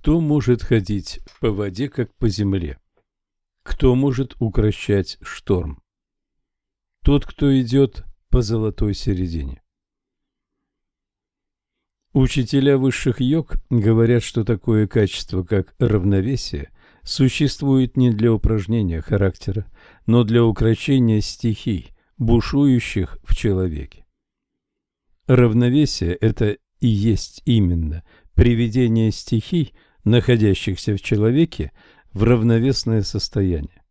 Кто может ходить по воде, как по земле? Кто может укращать шторм? Тот, кто идет по золотой середине. Учителя высших йог говорят, что такое качество, как равновесие, существует не для упражнения характера, но для укрощения стихий, бушующих в человеке. Равновесие – это и есть именно приведение стихий, находящихся в человеке, в равновесное состояние.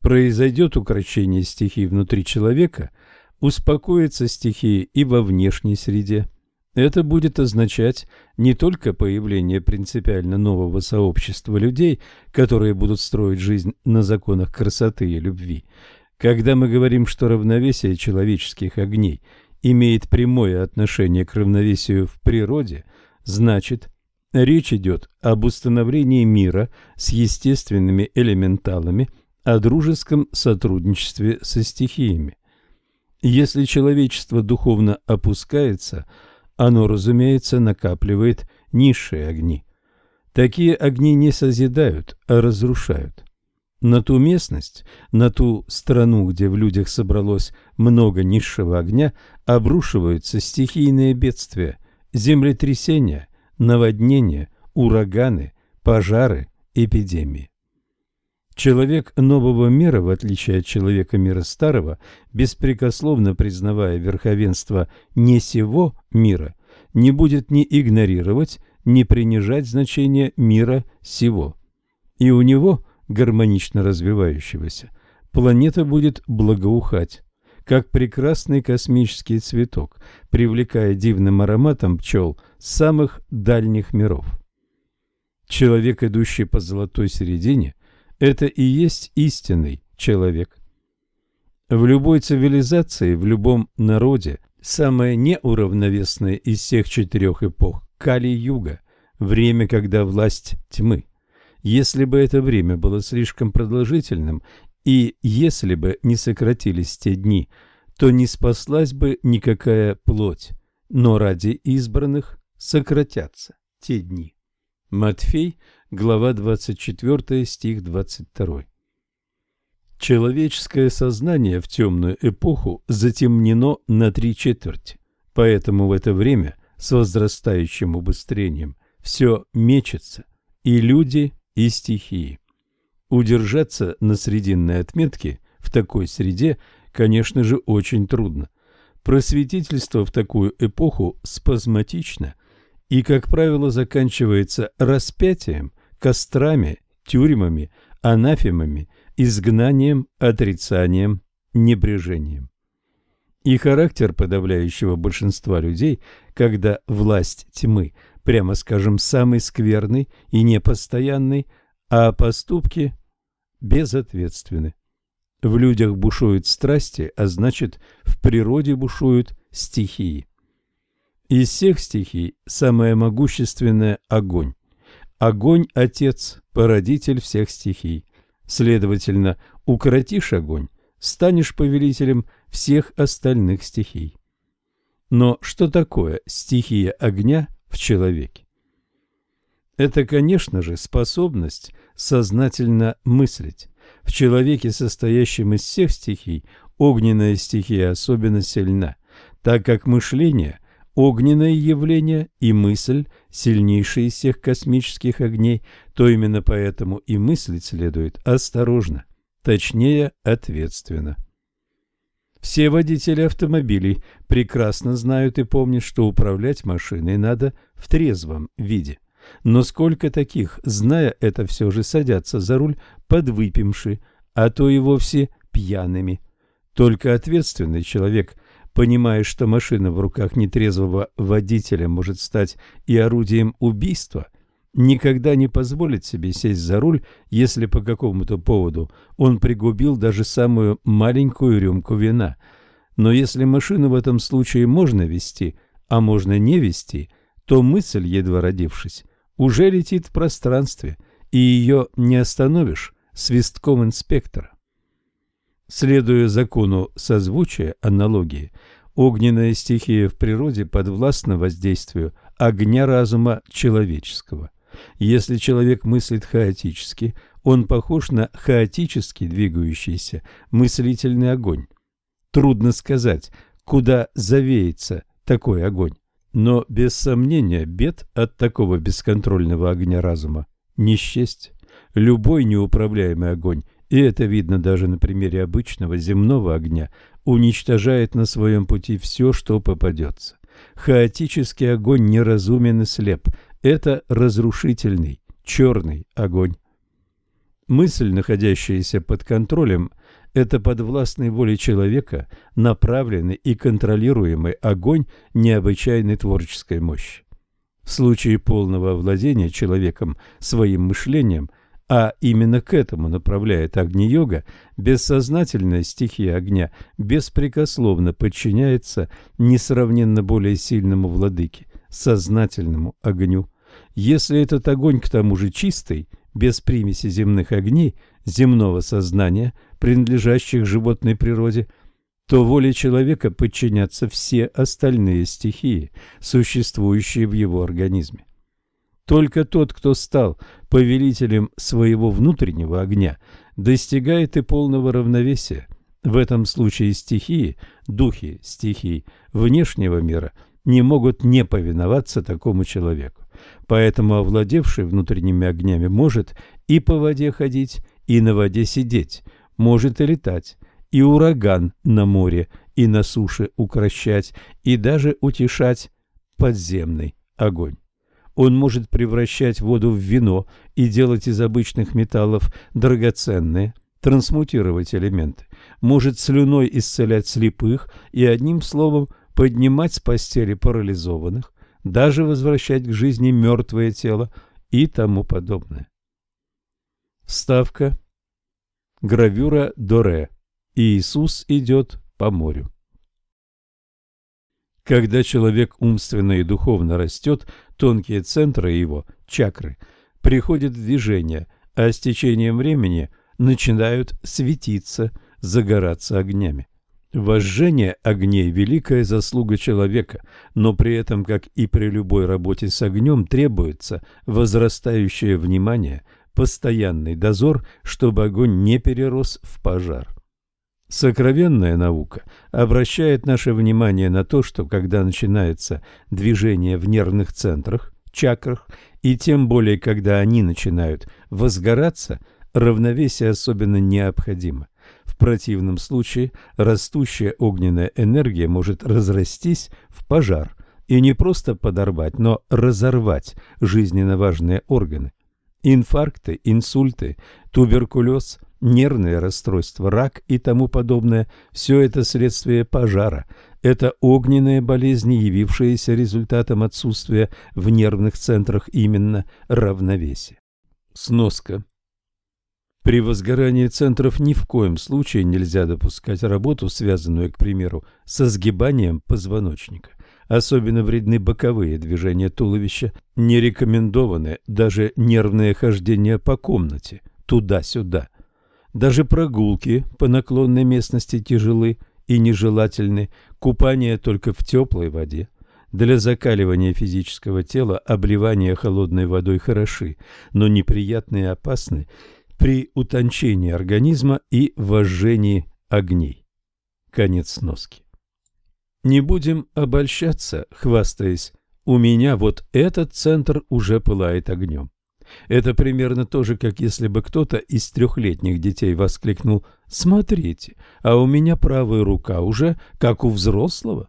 Произойдет укрощение стихий внутри человека, успокоятся стихии и во внешней среде. Это будет означать не только появление принципиально нового сообщества людей, которые будут строить жизнь на законах красоты и любви. Когда мы говорим, что равновесие человеческих огней имеет прямое отношение к равновесию в природе – Значит, речь идет об установлении мира с естественными элементалами, о дружеском сотрудничестве со стихиями. Если человечество духовно опускается, оно, разумеется, накапливает низшие огни. Такие огни не созидают, а разрушают. На ту местность, на ту страну, где в людях собралось много низшего огня, обрушиваются стихийные бедствия – землетрясения, наводнения, ураганы, пожары, эпидемии. Человек нового мира, в отличие от человека мира старого, беспрекословно признавая верховенство не сего мира, не будет ни игнорировать, ни принижать значение мира сего. И у него, гармонично развивающегося, планета будет благоухать как прекрасный космический цветок, привлекая дивным ароматом пчел с самых дальних миров. Человек, идущий по золотой середине, это и есть истинный человек. В любой цивилизации, в любом народе, самое неуравновесное из всех четырех эпох – Кали-юга, время, когда власть тьмы. Если бы это время было слишком продолжительным и если бы не сократились те дни, то не спаслась бы никакая плоть, но ради избранных сократятся те дни. Матфей, глава 24, стих 22. Человеческое сознание в темную эпоху затемнено на три четверти, поэтому в это время с возрастающим убыстрением все мечется, и люди, и стихии. Удержаться на срединной отметке в такой среде, конечно же, очень трудно. Просветительство в такую эпоху спазматично и, как правило, заканчивается распятием, кострами, тюрьмами, анафемами, изгнанием, отрицанием, небрежением. И характер подавляющего большинства людей, когда власть тьмы, прямо скажем, самый скверный и непостоянный, а поступки безответственны. В людях бушуют страсти, а значит, в природе бушуют стихии. Из всех стихий самая могущественная – огонь. Огонь – отец, породитель всех стихий. Следовательно, укротишь огонь, станешь повелителем всех остальных стихий. Но что такое стихия огня в человеке? Это, конечно же, способность сознательно мыслить. В человеке, состоящем из всех стихий, огненная стихия особенно сильна, так как мышление – огненное явление и мысль – сильнейшие из всех космических огней, то именно поэтому и мыслить следует осторожно, точнее ответственно. Все водители автомобилей прекрасно знают и помнят, что управлять машиной надо в трезвом виде. Но сколько таких, зная это, все же садятся за руль подвыпивши, а то и вовсе пьяными. Только ответственный человек, понимая, что машина в руках нетрезвого водителя может стать и орудием убийства, никогда не позволит себе сесть за руль, если по какому-то поводу он пригубил даже самую маленькую рюмку вина. Но если машину в этом случае можно вести, а можно не вести, то мысль, едва родившись, уже летит в пространстве, и ее не остановишь свистком инспектора. Следуя закону созвучия аналогии, огненная стихия в природе подвластна воздействию огня разума человеческого. Если человек мыслит хаотически, он похож на хаотически двигающийся мыслительный огонь. Трудно сказать, куда завеется такой огонь. Но без сомнения бед от такого бесконтрольного огня разума не счесть. Любой неуправляемый огонь, и это видно даже на примере обычного земного огня, уничтожает на своем пути все, что попадется. Хаотический огонь неразумен и слеп. Это разрушительный, черный огонь. Мысль, находящаяся под контролем, это подвластный воле человека, направленный и контролируемый огонь необычайной творческой мощи. В случае полного овладения человеком своим мышлением, а именно к этому направляет Агни-йога, бессознательная стихия огня беспрекословно подчиняется несравненно более сильному владыке, сознательному огню. Если этот огонь к тому же чистый, без примеси земных огней, земного сознания, принадлежащих животной природе – то воле человека подчинятся все остальные стихии, существующие в его организме. Только тот, кто стал повелителем своего внутреннего огня, достигает и полного равновесия. В этом случае стихии, духи стихий внешнего мира не могут не повиноваться такому человеку. Поэтому овладевший внутренними огнями может и по воде ходить, и на воде сидеть, может и летать, и ураган на море и на суше укращать, и даже утешать подземный огонь. Он может превращать воду в вино и делать из обычных металлов драгоценные, трансмутировать элементы, может слюной исцелять слепых и, одним словом, поднимать с постели парализованных, даже возвращать к жизни мертвое тело и тому подобное. Ставка. Гравюра Доре. Иисус идет по морю. Когда человек умственно и духовно растет, тонкие центры его, чакры, приходят в движение, а с течением времени начинают светиться, загораться огнями. Вожжение огней – великая заслуга человека, но при этом, как и при любой работе с огнем, требуется возрастающее внимание, постоянный дозор, чтобы огонь не перерос в пожар. Сокровенная наука обращает наше внимание на то, что когда начинается движение в нервных центрах, чакрах, и тем более, когда они начинают возгораться, равновесие особенно необходимо. В противном случае растущая огненная энергия может разрастись в пожар и не просто подорвать, но разорвать жизненно важные органы. Инфаркты, инсульты, туберкулез, нервные расстройства, рак и тому подобное – все это следствие пожара. Это огненные болезни, явившиеся результатом отсутствия в нервных центрах именно равновесия. Сноска. При возгорании центров ни в коем случае нельзя допускать работу, связанную, к примеру, со сгибанием позвоночника. Особенно вредны боковые движения туловища, не рекомендованы даже нервное хождение по комнате, туда-сюда – даже прогулки по наклонной местности тяжелы и нежелательны, купание только в теплой воде. Для закаливания физического тела обливание холодной водой хороши, но неприятны и опасны при утончении организма и вожжении огней. Конец носки. Не будем обольщаться, хвастаясь, у меня вот этот центр уже пылает огнем. Это примерно то же, как если бы кто-то из трехлетних детей воскликнул «Смотрите, а у меня правая рука уже как у взрослого».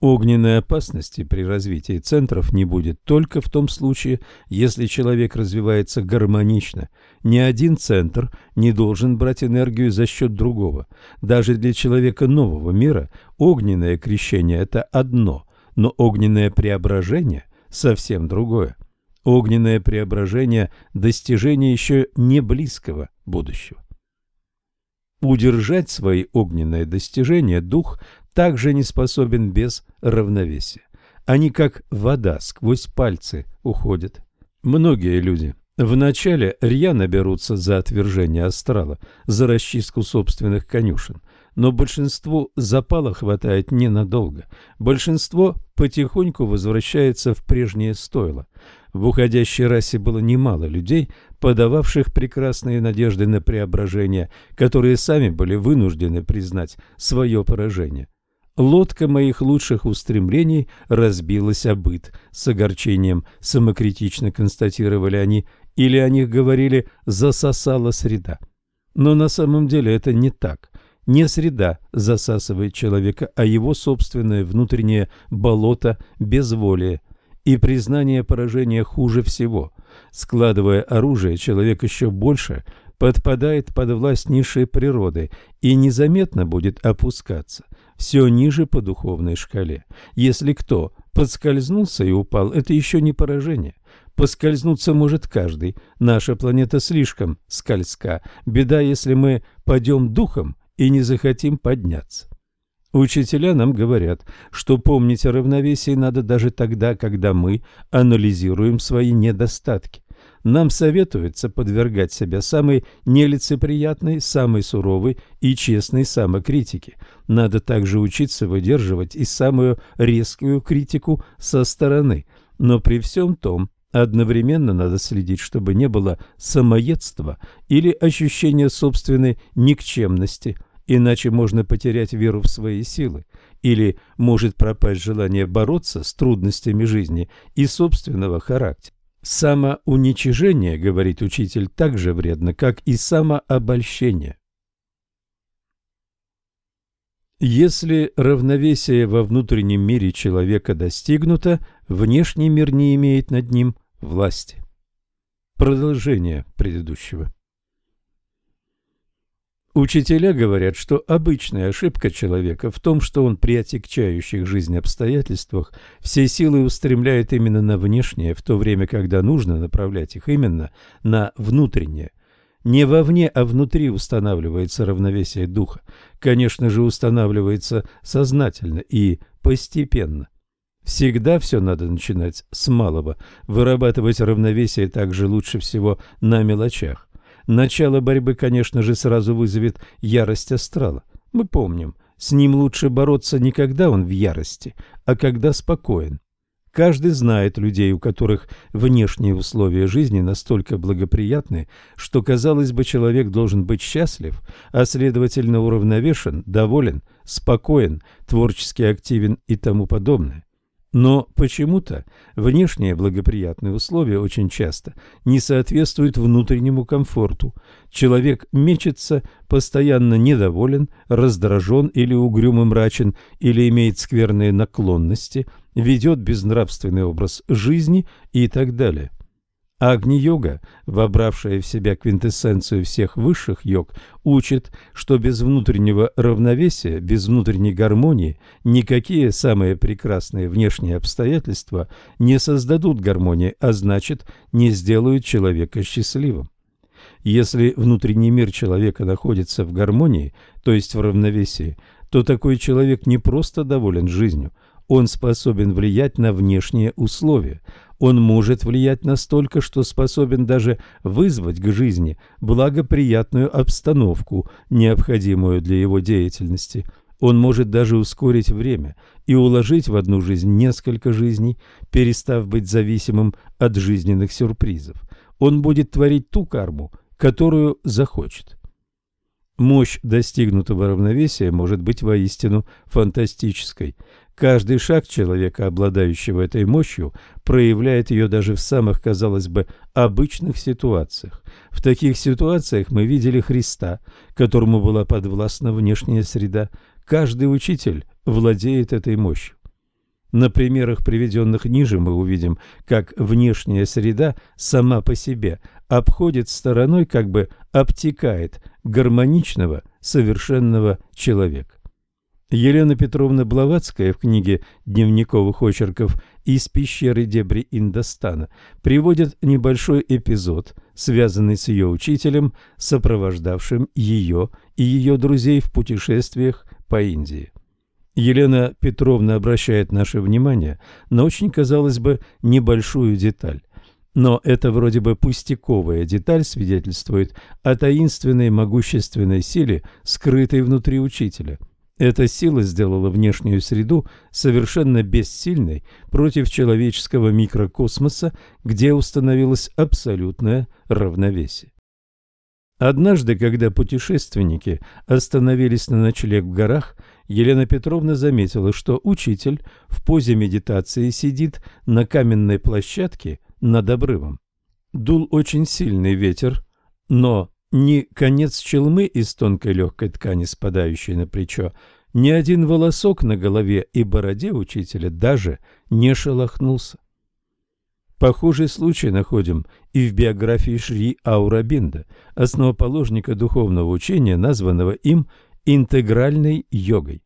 Огненной опасности при развитии центров не будет только в том случае, если человек развивается гармонично. Ни один центр не должен брать энергию за счет другого. Даже для человека нового мира огненное крещение – это одно, но огненное преображение – совсем другое. Огненное преображение – достижение еще не близкого будущего. Удержать свои огненные достижения дух также не способен без равновесия. Они как вода сквозь пальцы уходят. Многие люди вначале рьяно берутся за отвержение астрала, за расчистку собственных конюшен, но большинству запала хватает ненадолго. Большинство потихоньку возвращается в прежнее стойло. В уходящей расе было немало людей, подававших прекрасные надежды на преображение, которые сами были вынуждены признать свое поражение. Лодка моих лучших устремлений разбилась о быт. С огорчением самокритично констатировали они, или о них говорили «засосала среда». Но на самом деле это не так. Не среда засасывает человека, а его собственное внутреннее болото безволия. И признание поражения хуже всего. Складывая оружие, человек еще больше подпадает под власть низшей природы и незаметно будет опускаться все ниже по духовной шкале. Если кто подскользнулся и упал, это еще не поражение. Поскользнуться может каждый. Наша планета слишком скользка. Беда, если мы пойдем духом и не захотим подняться. Учителя нам говорят, что помнить о равновесии надо даже тогда, когда мы анализируем свои недостатки. Нам советуется подвергать себя самой нелицеприятной, самой суровой и честной самокритике. Надо также учиться выдерживать и самую резкую критику со стороны. Но при всем том, Одновременно надо следить, чтобы не было самоедства или ощущения собственной никчемности, иначе можно потерять веру в свои силы, или может пропасть желание бороться с трудностями жизни и собственного характера. Самоуничижение, говорит учитель, так же вредно, как и самообольщение. Если равновесие во внутреннем мире человека достигнуто, внешний мир не имеет над ним власти. Продолжение предыдущего. Учителя говорят, что обычная ошибка человека в том, что он при отягчающих жизнь обстоятельствах все силы устремляет именно на внешнее, в то время, когда нужно направлять их именно на внутреннее. Не вовне, а внутри устанавливается равновесие духа. Конечно же, устанавливается сознательно и постепенно. Всегда все надо начинать с малого. Вырабатывать равновесие также лучше всего на мелочах. Начало борьбы, конечно же, сразу вызовет ярость астрала. Мы помним, с ним лучше бороться не когда он в ярости, а когда спокоен. Каждый знает людей, у которых внешние условия жизни настолько благоприятны, что, казалось бы, человек должен быть счастлив, а следовательно уравновешен, доволен, спокоен, творчески активен и тому подобное. Но почему-то внешние благоприятные условия очень часто не соответствуют внутреннему комфорту. Человек мечется, постоянно недоволен, раздражен или угрюм и мрачен, или имеет скверные наклонности, ведет безнравственный образ жизни и так далее. Агни-йога, вобравшая в себя квинтэссенцию всех высших йог, учит, что без внутреннего равновесия, без внутренней гармонии никакие самые прекрасные внешние обстоятельства не создадут гармонии, а значит, не сделают человека счастливым. Если внутренний мир человека находится в гармонии, то есть в равновесии, то такой человек не просто доволен жизнью, он способен влиять на внешние условия – он может влиять настолько, что способен даже вызвать к жизни благоприятную обстановку, необходимую для его деятельности. Он может даже ускорить время и уложить в одну жизнь несколько жизней, перестав быть зависимым от жизненных сюрпризов. Он будет творить ту карму, которую захочет. Мощь достигнутого равновесия может быть воистину фантастической. Каждый шаг человека, обладающего этой мощью, проявляет ее даже в самых, казалось бы, обычных ситуациях. В таких ситуациях мы видели Христа, которому была подвластна внешняя среда. Каждый учитель владеет этой мощью. На примерах, приведенных ниже, мы увидим, как внешняя среда сама по себе обходит стороной, как бы обтекает гармоничного, совершенного человека. Елена Петровна Блаватская в книге дневниковых очерков «Из пещеры дебри Индостана» приводит небольшой эпизод, связанный с ее учителем, сопровождавшим ее и ее друзей в путешествиях по Индии. Елена Петровна обращает наше внимание на очень, казалось бы, небольшую деталь. Но эта вроде бы пустяковая деталь свидетельствует о таинственной могущественной силе, скрытой внутри учителя. Эта сила сделала внешнюю среду совершенно бессильной против человеческого микрокосмоса, где установилось абсолютное равновесие. Однажды, когда путешественники остановились на ночлег в горах, Елена Петровна заметила, что учитель в позе медитации сидит на каменной площадке над обрывом. Дул очень сильный ветер, но ни конец челмы из тонкой легкой ткани, спадающей на плечо, ни один волосок на голове и бороде учителя даже не шелохнулся. Похожий случай находим и в биографии Шри Аурабинда, основоположника духовного учения, названного им интегральной йогой.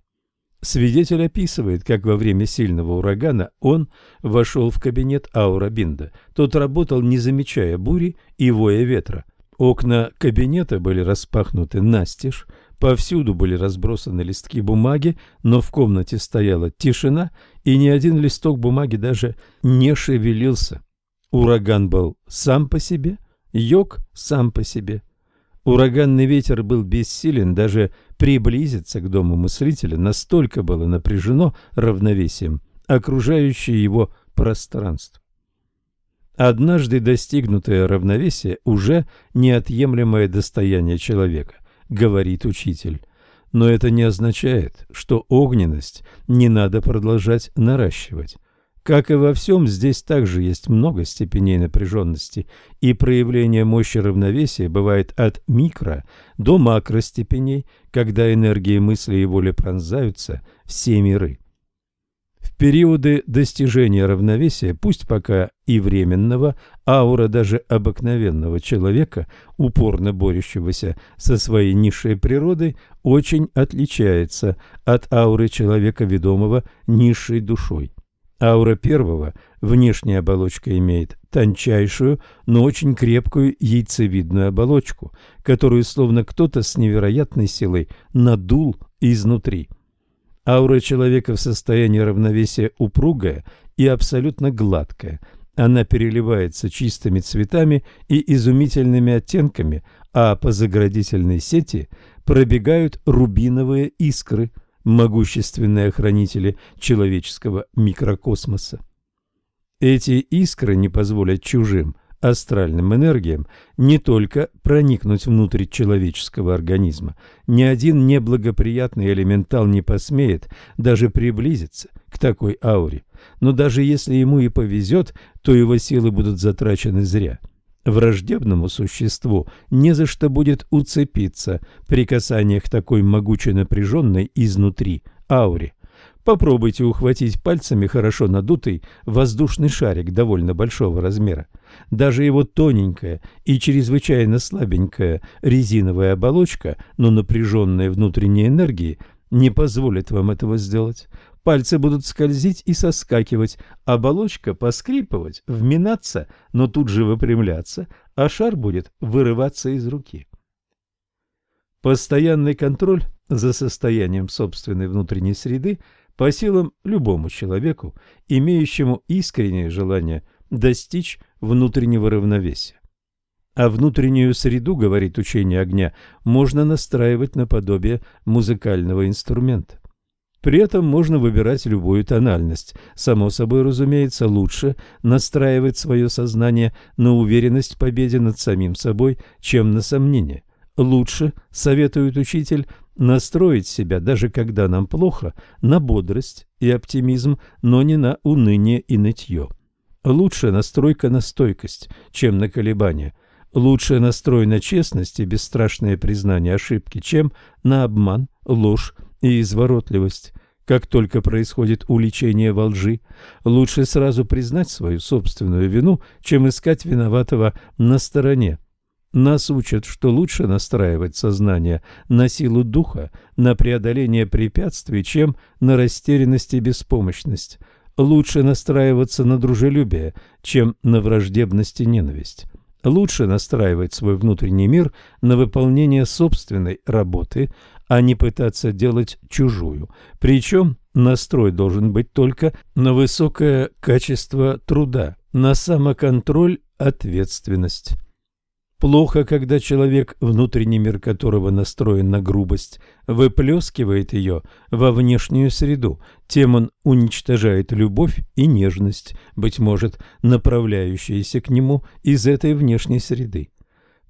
Свидетель описывает, как во время сильного урагана он вошел в кабинет Аурабинда. Тот работал, не замечая бури и воя ветра. Окна кабинета были распахнуты настежь, повсюду были разбросаны листки бумаги, но в комнате стояла тишина, и ни один листок бумаги даже не шевелился. Ураган был сам по себе, йог сам по себе. Ураганный ветер был бессилен даже приблизиться к дому мыслителя, настолько было напряжено равновесием окружающее его пространство. Однажды достигнутое равновесие уже неотъемлемое достояние человека, говорит учитель. Но это не означает, что огненность не надо продолжать наращивать. Как и во всем, здесь также есть много степеней напряженности, и проявление мощи равновесия бывает от микро до макростепеней, когда энергии мысли и воли пронзаются все миры. Периоды достижения равновесия, пусть пока и временного, аура даже обыкновенного человека, упорно борющегося со своей низшей природой, очень отличается от ауры человека, ведомого низшей душой. Аура первого, внешняя оболочка имеет тончайшую, но очень крепкую яйцевидную оболочку, которую словно кто-то с невероятной силой надул изнутри. Аура человека в состоянии равновесия упругая и абсолютно гладкая. Она переливается чистыми цветами и изумительными оттенками, а по заградительной сети пробегают рубиновые искры – могущественные охранители человеческого микрокосмоса. Эти искры не позволят чужим астральным энергиям не только проникнуть внутрь человеческого организма, ни один неблагоприятный элементал не посмеет даже приблизиться к такой ауре, но даже если ему и повезет, то его силы будут затрачены зря – Враждебному существу не за что будет уцепиться при касаниях такой могуче напряженной изнутри ауре. Попробуйте ухватить пальцами хорошо надутый воздушный шарик довольно большого размера. Даже его тоненькая и чрезвычайно слабенькая резиновая оболочка, но напряженная внутренней энергией, не позволит вам этого сделать. Пальцы будут скользить и соскакивать, оболочка поскрипывать, вминаться, но тут же выпрямляться, а шар будет вырываться из руки. Постоянный контроль за состоянием собственной внутренней среды по силам любому человеку, имеющему искреннее желание достичь внутреннего равновесия. А внутреннюю среду, говорит учение огня, можно настраивать наподобие музыкального инструмента. При этом можно выбирать любую тональность. Само собой, разумеется, лучше настраивать свое сознание на уверенность в победе над самим собой, чем на сомнение. Лучше, советует учитель, настроить себя, даже когда нам плохо, на бодрость и оптимизм, но не на уныние и нытье. Лучше настройка на стойкость, чем на колебания. Лучше настрой на честность и бесстрашное признание ошибки, чем на обман, ложь и изворотливость. Как только происходит уличение во лжи, лучше сразу признать свою собственную вину, чем искать виноватого на стороне. Нас учат, что лучше настраивать сознание на силу духа, на преодоление препятствий, чем на растерянность и беспомощность. Лучше настраиваться на дружелюбие, чем на враждебность и ненависть. Лучше настраивать свой внутренний мир на выполнение собственной работы, а не пытаться делать чужую. Причем настрой должен быть только на высокое качество труда, на самоконтроль, ответственность. Плохо, когда человек, внутренний мир которого настроен на грубость, выплескивает ее во внешнюю среду, тем он уничтожает любовь и нежность, быть может, направляющиеся к нему из этой внешней среды.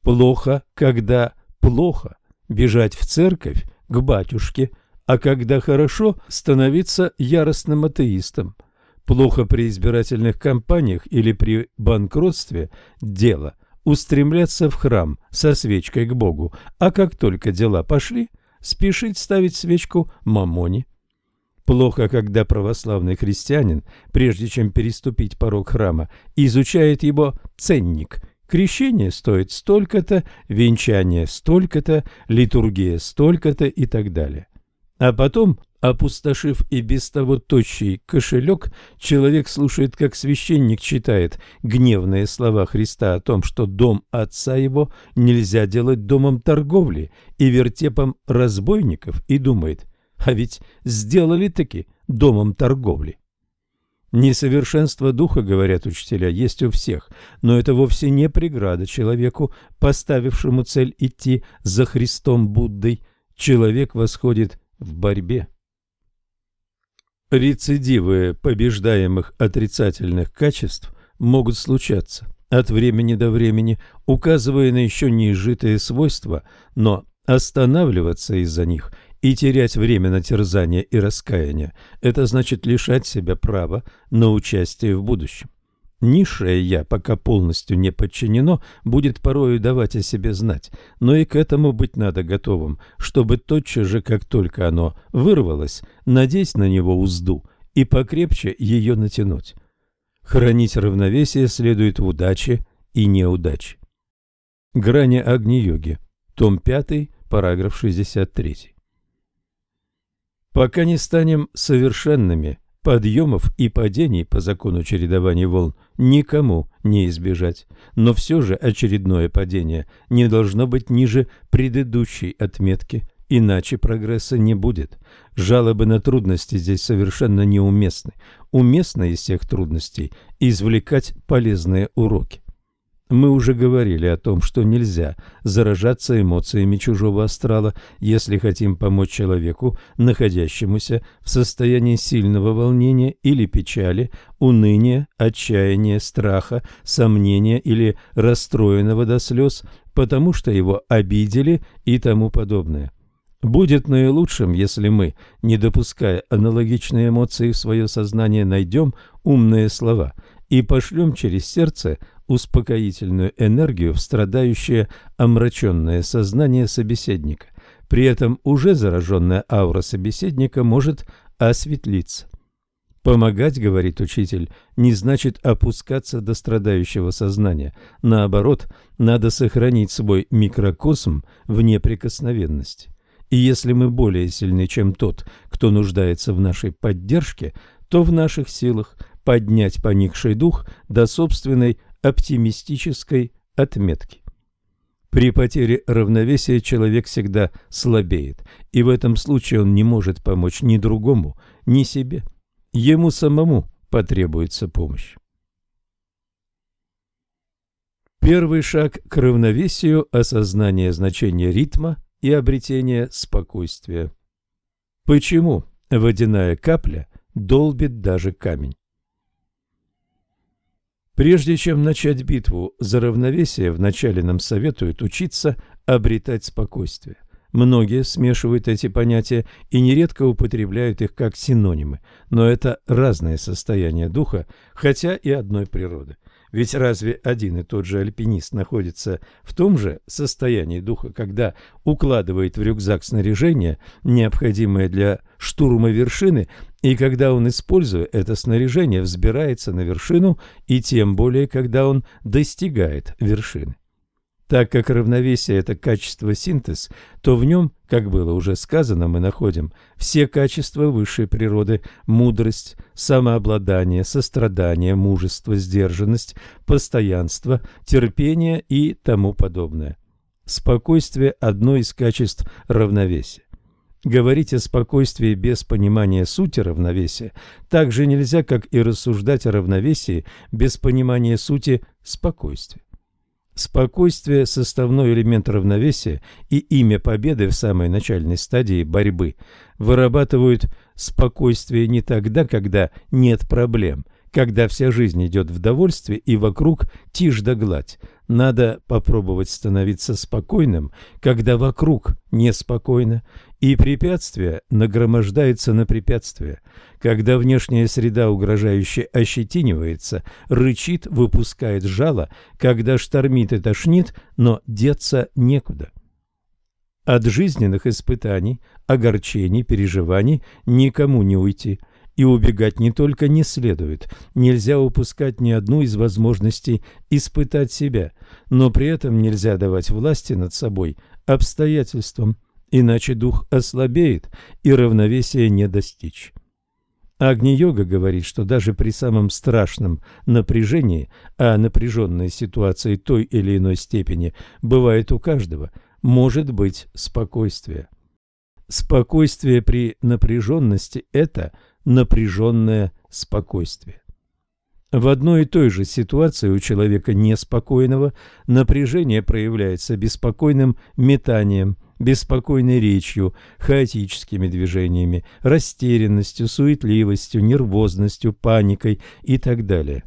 Плохо, когда плохо бежать в церковь к батюшке, а когда хорошо становиться яростным атеистом. Плохо при избирательных кампаниях или при банкротстве – дело – устремляться в храм со свечкой к Богу, а как только дела пошли, спешить ставить свечку мамоне. Плохо, когда православный христианин, прежде чем переступить порог храма, изучает его ценник. Крещение стоит столько-то, венчание столько-то, литургия столько-то и так далее. А потом Опустошив и без того тощий кошелек, человек слушает, как священник читает гневные слова Христа о том, что дом отца его нельзя делать домом торговли и вертепом разбойников, и думает, а ведь сделали таки домом торговли. Несовершенство духа, говорят учителя, есть у всех, но это вовсе не преграда человеку, поставившему цель идти за Христом Буддой. Человек восходит в борьбе. Рецидивы побеждаемых отрицательных качеств могут случаться от времени до времени, указывая на еще неизжитые свойства, но останавливаться из-за них и терять время на терзание и раскаяние – это значит лишать себя права на участие в будущем. Низшее «я», пока полностью не подчинено, будет порою давать о себе знать, но и к этому быть надо готовым, чтобы тотчас же, как только оно вырвалось, надеть на него узду и покрепче ее натянуть. Хранить равновесие следует в удаче и неудаче. Грани Агни-йоги. Том 5, параграф 63. Пока не станем совершенными, Подъемов и падений по закону чередования волн никому не избежать, но все же очередное падение не должно быть ниже предыдущей отметки, иначе прогресса не будет. Жалобы на трудности здесь совершенно неуместны. Уместно из всех трудностей извлекать полезные уроки. Мы уже говорили о том, что нельзя заражаться эмоциями чужого астрала, если хотим помочь человеку, находящемуся в состоянии сильного волнения или печали, уныния, отчаяния, страха, сомнения или расстроенного до слез, потому что его обидели и тому подобное. Будет наилучшим, если мы, не допуская аналогичные эмоции в свое сознание, найдем умные слова и пошлем через сердце успокоительную энергию в страдающее омраченное сознание собеседника. При этом уже зараженная аура собеседника может осветлиться. Помогать, говорит учитель, не значит опускаться до страдающего сознания. Наоборот, надо сохранить свой микрокосм в неприкосновенности. И если мы более сильны, чем тот, кто нуждается в нашей поддержке, то в наших силах поднять поникший дух до собственной оптимистической отметки. При потере равновесия человек всегда слабеет, и в этом случае он не может помочь ни другому, ни себе. Ему самому потребуется помощь. Первый шаг к равновесию – осознание значения ритма и обретение спокойствия. Почему водяная капля долбит даже камень? Прежде чем начать битву за равновесие, вначале нам советуют учиться обретать спокойствие. Многие смешивают эти понятия и нередко употребляют их как синонимы, но это разные состояния духа, хотя и одной природы. Ведь разве один и тот же альпинист находится в том же состоянии духа, когда укладывает в рюкзак снаряжение, необходимое для штурма вершины, и когда он, используя это снаряжение, взбирается на вершину, и тем более, когда он достигает вершины? Так как равновесие – это качество синтез, то в нем, как было уже сказано, мы находим все качества высшей природы – мудрость, самообладание, сострадание, мужество, сдержанность, постоянство, терпение и тому подобное. Спокойствие – одно из качеств равновесия. Говорить о спокойствии без понимания сути равновесия так же нельзя, как и рассуждать о равновесии без понимания сути спокойствия. Спокойствие – составной элемент равновесия и имя победы в самой начальной стадии борьбы. Вырабатывают спокойствие не тогда, когда нет проблем, когда вся жизнь идет в довольстве и вокруг тишь да гладь. Надо попробовать становиться спокойным, когда вокруг неспокойно, и препятствие нагромождается на препятствие. Когда внешняя среда угрожающе ощетинивается, рычит, выпускает жало, когда штормит и тошнит, но деться некуда. От жизненных испытаний, огорчений, переживаний никому не уйти – и убегать не только не следует, нельзя упускать ни одну из возможностей испытать себя, но при этом нельзя давать власти над собой обстоятельствам, иначе дух ослабеет и равновесия не достичь. Агни-йога говорит, что даже при самом страшном напряжении, а напряженные ситуации той или иной степени бывает у каждого, может быть спокойствие. Спокойствие при напряженности – это – напряженное спокойствие. В одной и той же ситуации у человека неспокойного напряжение проявляется беспокойным метанием, беспокойной речью, хаотическими движениями, растерянностью, суетливостью, нервозностью, паникой и так далее.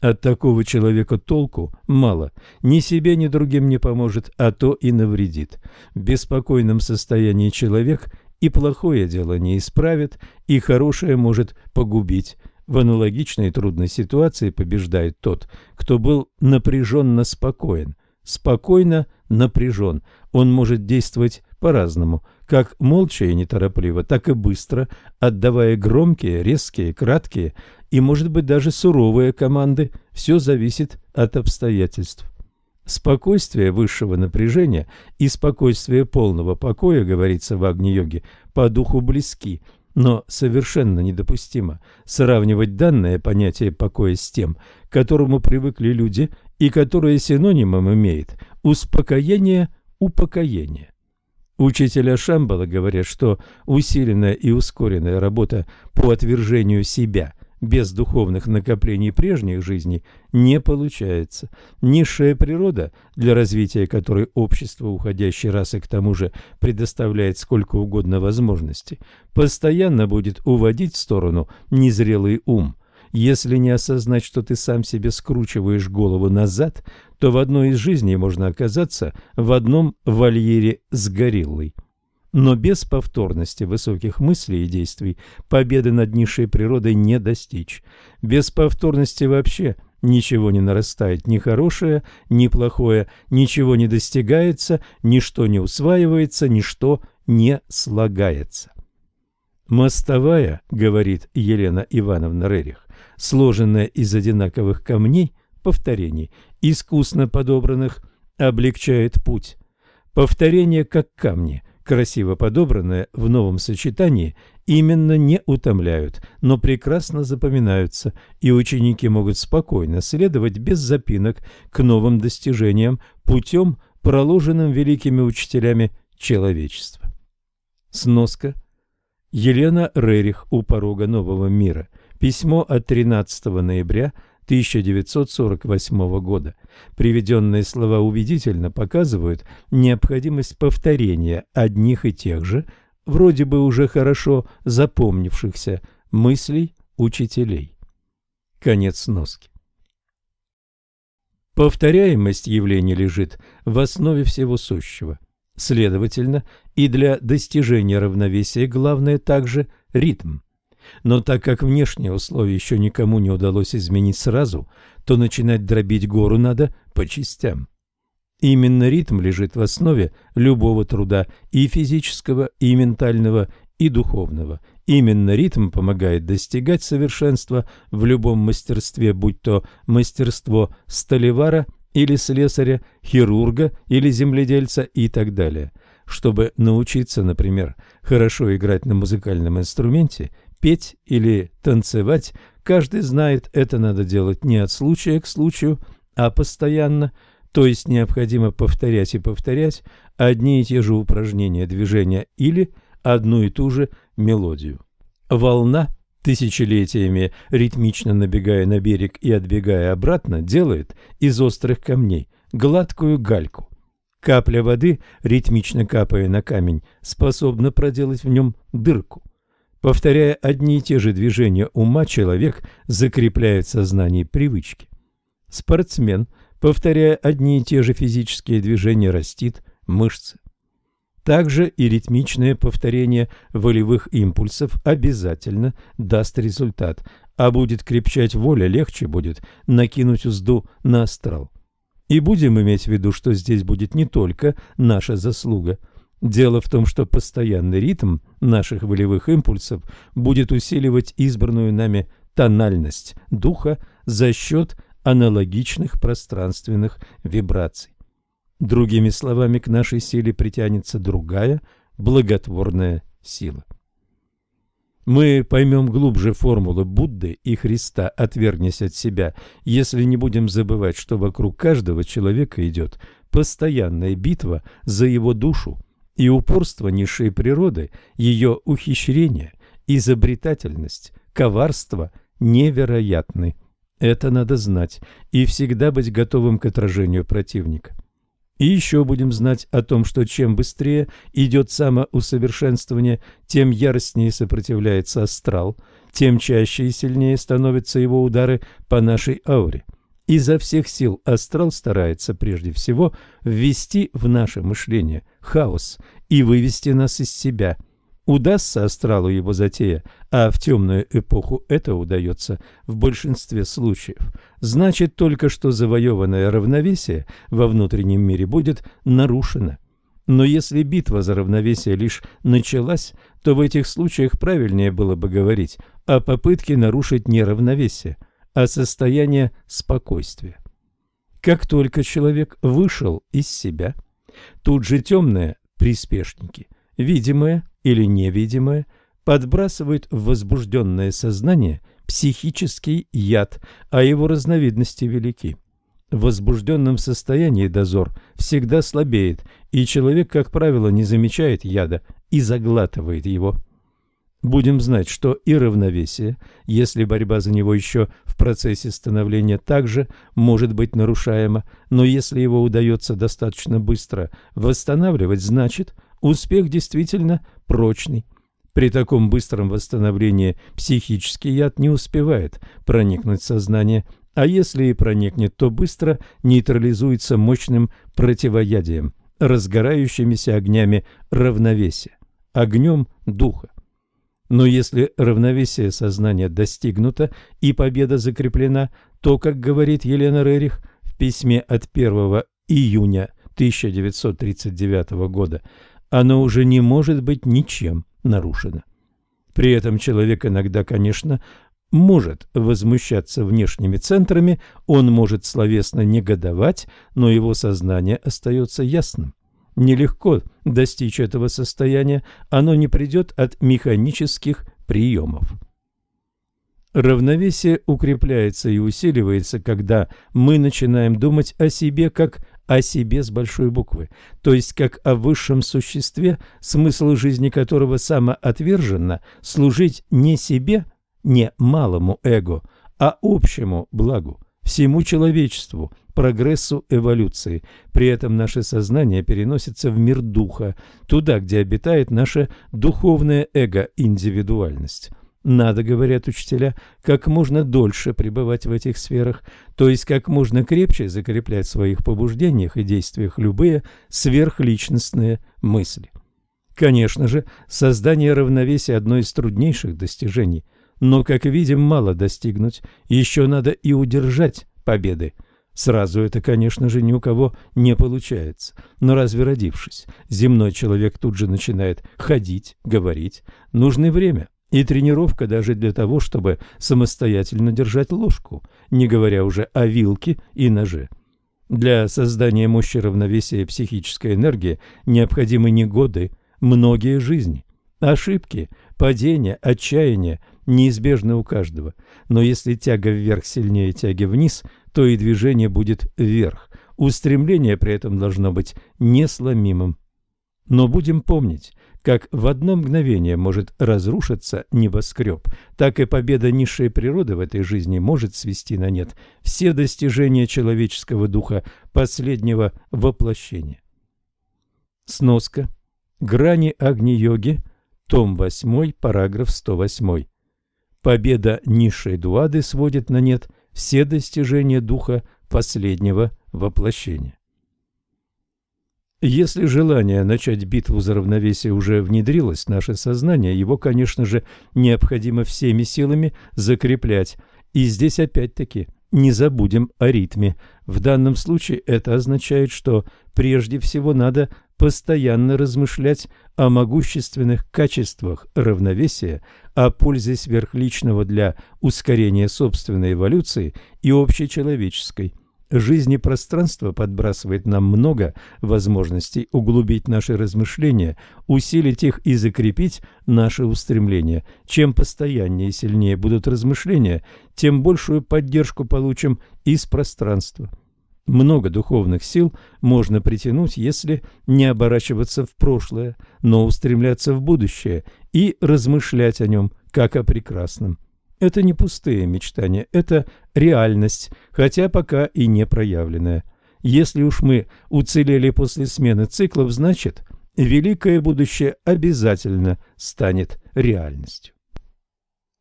От такого человека толку мало, ни себе, ни другим не поможет, а то и навредит. В беспокойном состоянии человек и плохое дело не исправит, и хорошее может погубить. В аналогичной трудной ситуации побеждает тот, кто был напряженно спокоен. Спокойно напряжен. Он может действовать по-разному, как молча и неторопливо, так и быстро, отдавая громкие, резкие, краткие и, может быть, даже суровые команды. Все зависит от обстоятельств. Спокойствие высшего напряжения и спокойствие полного покоя, говорится в Агни-йоге, по духу близки, но совершенно недопустимо сравнивать данное понятие покоя с тем, к которому привыкли люди и которое синонимом имеет успокоение, упокоение. Учителя Шамбала говорят, что усиленная и ускоренная работа по отвержению себя – без духовных накоплений прежних жизней не получается. Низшая природа, для развития которой общество уходящей расы к тому же предоставляет сколько угодно возможностей, постоянно будет уводить в сторону незрелый ум. Если не осознать, что ты сам себе скручиваешь голову назад, то в одной из жизней можно оказаться в одном вольере с гориллой. Но без повторности высоких мыслей и действий победы над низшей природой не достичь. Без повторности вообще ничего не нарастает, ни хорошее, ни плохое, ничего не достигается, ничто не усваивается, ничто не слагается. «Мостовая, — говорит Елена Ивановна Рерих, — сложенная из одинаковых камней, повторений, искусно подобранных, облегчает путь. Повторение как камни — красиво подобранные в новом сочетании, именно не утомляют, но прекрасно запоминаются, и ученики могут спокойно следовать без запинок к новым достижениям путем, проложенным великими учителями человечества. Сноска. Елена Рерих у порога нового мира. Письмо от 13 ноября 1948 года. Приведенные слова убедительно показывают необходимость повторения одних и тех же, вроде бы уже хорошо запомнившихся, мыслей учителей. Конец носки. Повторяемость явления лежит в основе всего сущего. Следовательно, и для достижения равновесия главное также ритм. Но так как внешние условия еще никому не удалось изменить сразу, то начинать дробить гору надо по частям. Именно ритм лежит в основе любого труда и физического, и ментального, и духовного. Именно ритм помогает достигать совершенства в любом мастерстве, будь то мастерство столевара или слесаря, хирурга или земледельца и так далее. Чтобы научиться, например, хорошо играть на музыкальном инструменте, петь или танцевать, каждый знает, это надо делать не от случая к случаю, а постоянно, то есть необходимо повторять и повторять одни и те же упражнения движения или одну и ту же мелодию. Волна, тысячелетиями ритмично набегая на берег и отбегая обратно, делает из острых камней гладкую гальку. Капля воды, ритмично капая на камень, способна проделать в нем дырку. Повторяя одни и те же движения ума, человек закрепляет в сознании привычки. Спортсмен, повторяя одни и те же физические движения, растит мышцы. Также и ритмичное повторение волевых импульсов обязательно даст результат, а будет крепчать воля, легче будет накинуть узду на астрал. И будем иметь в виду, что здесь будет не только наша заслуга – Дело в том, что постоянный ритм наших волевых импульсов будет усиливать избранную нами тональность духа за счет аналогичных пространственных вибраций. Другими словами, к нашей силе притянется другая благотворная сила. Мы поймем глубже формулы Будды и Христа, отвергнись от себя, если не будем забывать, что вокруг каждого человека идет постоянная битва за его душу, и упорство низшей природы, ее ухищрение, изобретательность, коварство невероятны. Это надо знать и всегда быть готовым к отражению противника. И еще будем знать о том, что чем быстрее идет самоусовершенствование, тем яростнее сопротивляется астрал, тем чаще и сильнее становятся его удары по нашей ауре. Изо всех сил астрал старается прежде всего ввести в наше мышление хаос и вывести нас из себя. Удастся астралу его затея, а в темную эпоху это удается в большинстве случаев, значит только что завоеванное равновесие во внутреннем мире будет нарушено. Но если битва за равновесие лишь началась, то в этих случаях правильнее было бы говорить о попытке нарушить неравновесие – а состояние спокойствия. Как только человек вышел из себя, тут же темные приспешники, видимое или невидимое, подбрасывают в возбужденное сознание психический яд, а его разновидности велики. В возбужденном состоянии дозор всегда слабеет, и человек, как правило, не замечает яда и заглатывает его. Будем знать, что и равновесие, если борьба за него еще в процессе становления также может быть нарушаема, но если его удается достаточно быстро восстанавливать, значит, успех действительно прочный. При таком быстром восстановлении психический яд не успевает проникнуть в сознание, а если и проникнет, то быстро нейтрализуется мощным противоядием, разгорающимися огнями равновесия, огнем духа. Но если равновесие сознания достигнуто и победа закреплена, то, как говорит Елена Рерих в письме от 1 июня 1939 года, оно уже не может быть ничем нарушено. При этом человек иногда, конечно, может возмущаться внешними центрами, он может словесно негодовать, но его сознание остается ясным. Нелегко достичь этого состояния, оно не придет от механических приемов. Равновесие укрепляется и усиливается, когда мы начинаем думать о себе как о себе с большой буквы, то есть как о высшем существе, смысл жизни которого самоотверженно служить не себе, не малому эго, а общему благу, всему человечеству, прогрессу эволюции. При этом наше сознание переносится в мир духа, туда, где обитает наша духовная эго-индивидуальность. Надо, говорят учителя, как можно дольше пребывать в этих сферах, то есть как можно крепче закреплять в своих побуждениях и действиях любые сверхличностные мысли. Конечно же, создание равновесия – одно из труднейших достижений, но, как видим, мало достигнуть, еще надо и удержать победы. Сразу это, конечно же, ни у кого не получается. Но разве родившись, земной человек тут же начинает ходить, говорить? Нужно время и тренировка даже для того, чтобы самостоятельно держать ложку, не говоря уже о вилке и ноже. Для создания мощи равновесия психической энергии необходимы не годы, многие жизни. Ошибки, падения, отчаяние неизбежны у каждого. Но если тяга вверх сильнее тяги вниз – то и движение будет вверх. Устремление при этом должно быть несломимым. Но будем помнить, как в одно мгновение может разрушиться небоскреб, так и победа низшей природы в этой жизни может свести на нет все достижения человеческого духа последнего воплощения. Сноска. Грани Агни-йоги, том 8, параграф 108. Победа низшей дуады сводит на нет все достижения духа последнего воплощения. Если желание начать битву за равновесие уже внедрилось в наше сознание, его, конечно же, необходимо всеми силами закреплять. И здесь опять-таки не забудем о ритме. В данном случае это означает, что прежде всего надо постоянно размышлять о могущественных качествах равновесия, о пользе сверхличного для ускорения собственной эволюции и общечеловеческой. Жизнь и пространство подбрасывает нам много возможностей углубить наши размышления, усилить их и закрепить наши устремления. Чем постояннее и сильнее будут размышления, тем большую поддержку получим из пространства. Много духовных сил можно притянуть, если не оборачиваться в прошлое, но устремляться в будущее и размышлять о нем, как о прекрасном. Это не пустые мечтания, это реальность, хотя пока и не проявленная. Если уж мы уцелели после смены циклов, значит, великое будущее обязательно станет реальностью.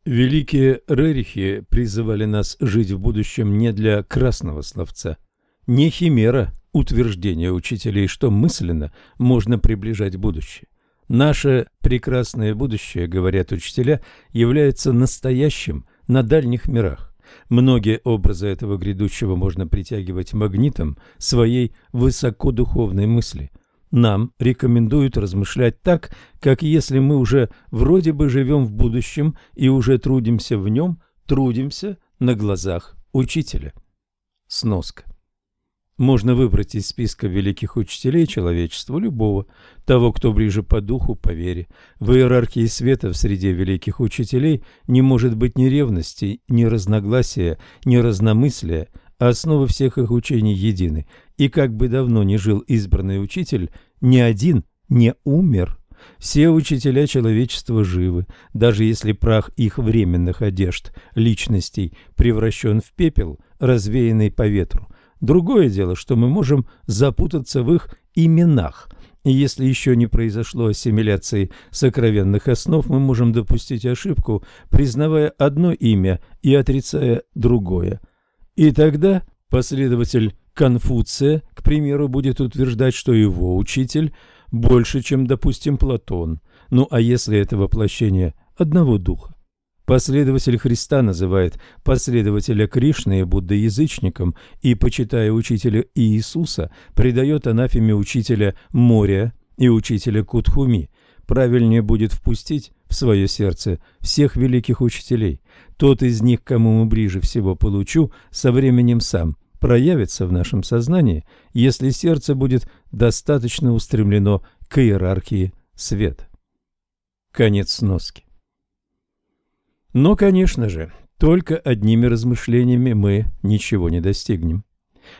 Великие Рерихи призывали нас жить в будущем не для красного словца, не химера утверждения учителей, что мысленно можно приближать будущее. Наше прекрасное будущее, говорят учителя, является настоящим на дальних мирах. Многие образы этого грядущего можно притягивать магнитом своей высокодуховной мысли. Нам рекомендуют размышлять так, как если мы уже вроде бы живем в будущем и уже трудимся в нем, трудимся на глазах учителя. Сноска. Можно выбрать из списка великих учителей человечества любого, того, кто ближе по духу, по вере. В иерархии света в среде великих учителей не может быть ни ревности, ни разногласия, ни разномыслия, а основы всех их учений едины. И как бы давно ни жил избранный учитель, ни один не умер. Все учителя человечества живы, даже если прах их временных одежд, личностей, превращен в пепел, развеянный по ветру. Другое дело, что мы можем запутаться в их именах. И если еще не произошло ассимиляции сокровенных основ, мы можем допустить ошибку, признавая одно имя и отрицая другое. И тогда последователь Конфуция, к примеру, будет утверждать, что его учитель больше, чем, допустим, Платон. Ну а если это воплощение одного духа? Последователь Христа называет последователя Кришны и Будды язычником и, почитая учителя Иисуса, предает анафеме учителя Моря и учителя Кутхуми. Правильнее будет впустить в свое сердце всех великих учителей. Тот из них, кому мы ближе всего получу, со временем сам проявится в нашем сознании, если сердце будет достаточно устремлено к иерархии света. Конец сноски. Но, конечно же, только одними размышлениями мы ничего не достигнем.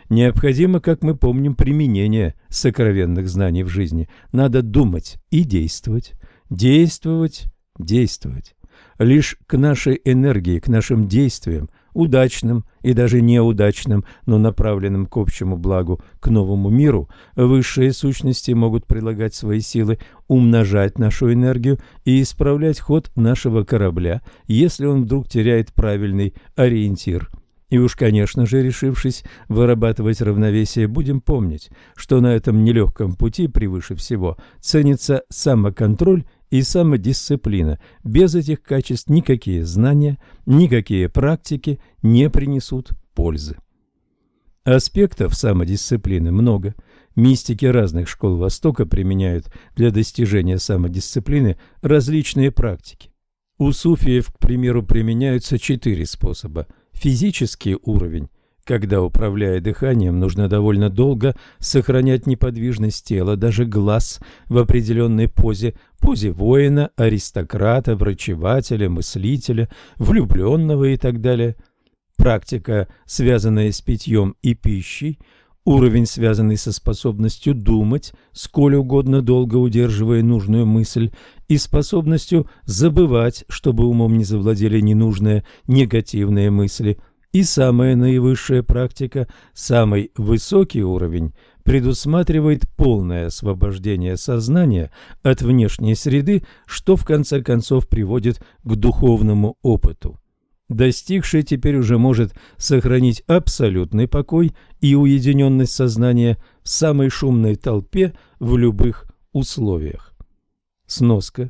Необходимо, как мы помним, применение сокровенных знаний в жизни. Надо думать и действовать, действовать, действовать. Лишь к нашей энергии, к нашим действиям удачным и даже неудачным, но направленным к общему благу, к новому миру, высшие сущности могут прилагать свои силы, умножать нашу энергию и исправлять ход нашего корабля, если он вдруг теряет правильный ориентир. И уж, конечно же, решившись вырабатывать равновесие, будем помнить, что на этом нелегком пути превыше всего ценится самоконтроль и самодисциплина. Без этих качеств никакие знания, никакие практики не принесут пользы. Аспектов самодисциплины много. Мистики разных школ Востока применяют для достижения самодисциплины различные практики. У суфиев, к примеру, применяются четыре способа. Физический уровень – когда, управляя дыханием, нужно довольно долго сохранять неподвижность тела, даже глаз в определенной позе, позе воина, аристократа, врачевателя, мыслителя, влюбленного и так далее. Практика, связанная с питьем и пищей, уровень, связанный со способностью думать, сколь угодно долго удерживая нужную мысль, и способностью забывать, чтобы умом не завладели ненужные негативные мысли. И самая наивысшая практика, самый высокий уровень, предусматривает полное освобождение сознания от внешней среды, что в конце концов приводит к духовному опыту. Достигший теперь уже может сохранить абсолютный покой и уединенность сознания в самой шумной толпе в любых условиях. Сноска.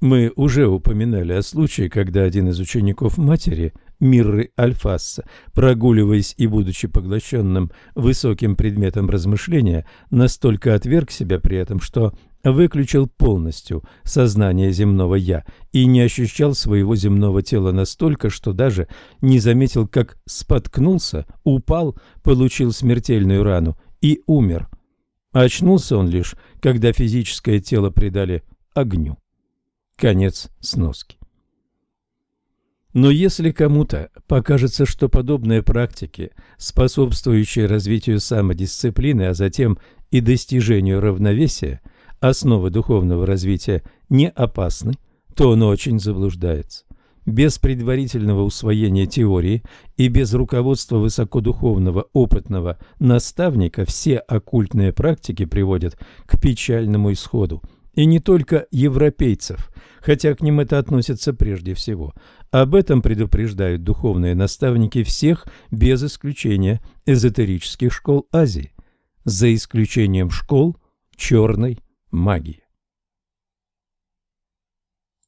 Мы уже упоминали о случае, когда один из учеников матери, Мирры Альфасса, прогуливаясь и будучи поглощенным высоким предметом размышления, настолько отверг себя при этом, что выключил полностью сознание земного «я» и не ощущал своего земного тела настолько, что даже не заметил, как споткнулся, упал, получил смертельную рану и умер. Очнулся он лишь, когда физическое тело придали огню. Конец сноски. Но если кому-то покажется, что подобные практики, способствующие развитию самодисциплины, а затем и достижению равновесия, основы духовного развития, не опасны, то он очень заблуждается. Без предварительного усвоения теории и без руководства высокодуховного опытного наставника все оккультные практики приводят к печальному исходу. И не только европейцев, хотя к ним это относится прежде всего. Об этом предупреждают духовные наставники всех, без исключения, эзотерических школ Азии, за исключением школ черной магии.